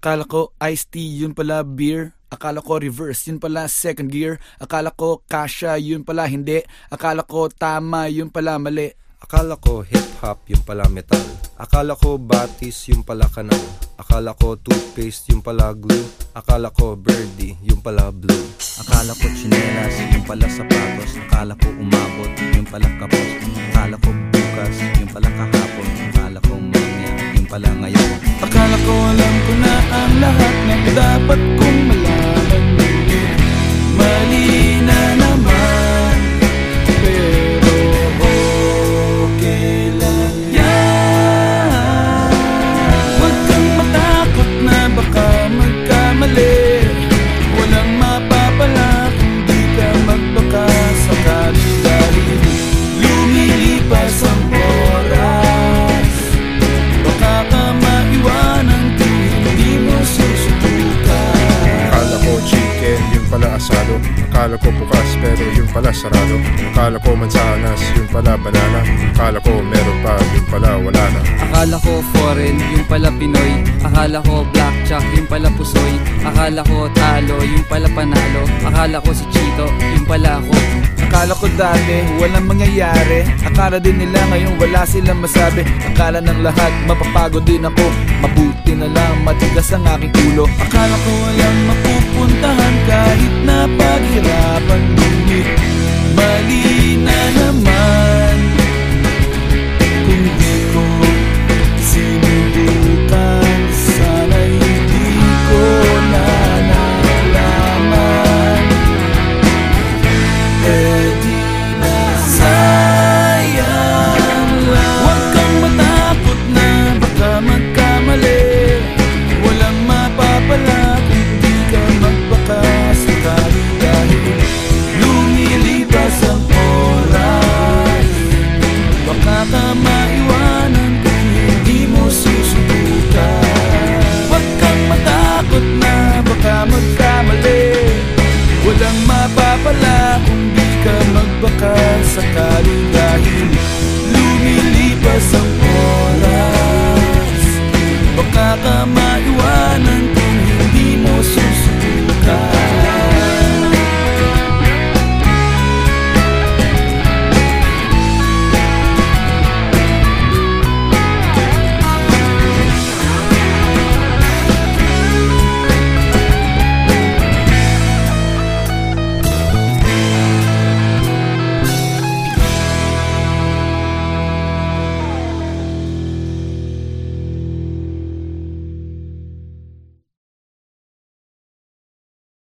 Akala ko iced tea, yun pala beer. Akala ko reverse, yun pala second gear. Akala ko kasha, yun pala hindi. Akala ko tama, yun pala mali. Akala ko hip-hop, yung pala metal Akala ko batis, yung pala kanal Akala ko toothpaste, yung pala glue Akala ko birdie, yung pala blue Akala ko tsinelas, yung pala sapatos Akala ko umabot, yung pala kapos Akala ko bukas, yung pala kahapon pala ngayon. Akala ko alam ko na ang lahat ng dapat kong malaman Akala ko bukas pero yun pala sarado. Akala ko mansanas, yun pala banana. Akala ko meron pa, yun pala wala na. Akala ko foreign, yung pala Pinoy. Akala ko blackjack, yung pala pusoy. Akala ko talo, yung pala panalo. Akala ko si Chito, yung pala ako. Akala ko dati walang mangyayari. Akala din nila ngayon wala silang masabi. Akala ng lahat mapapagod din ako. Mabuti na lang matigas ang aking ulo. Akala ko walang Walang mapapala kung di ka magbaka sakali dahil lumilipas ang oras. Baka ka maiwanan kung hindi mo susubukan.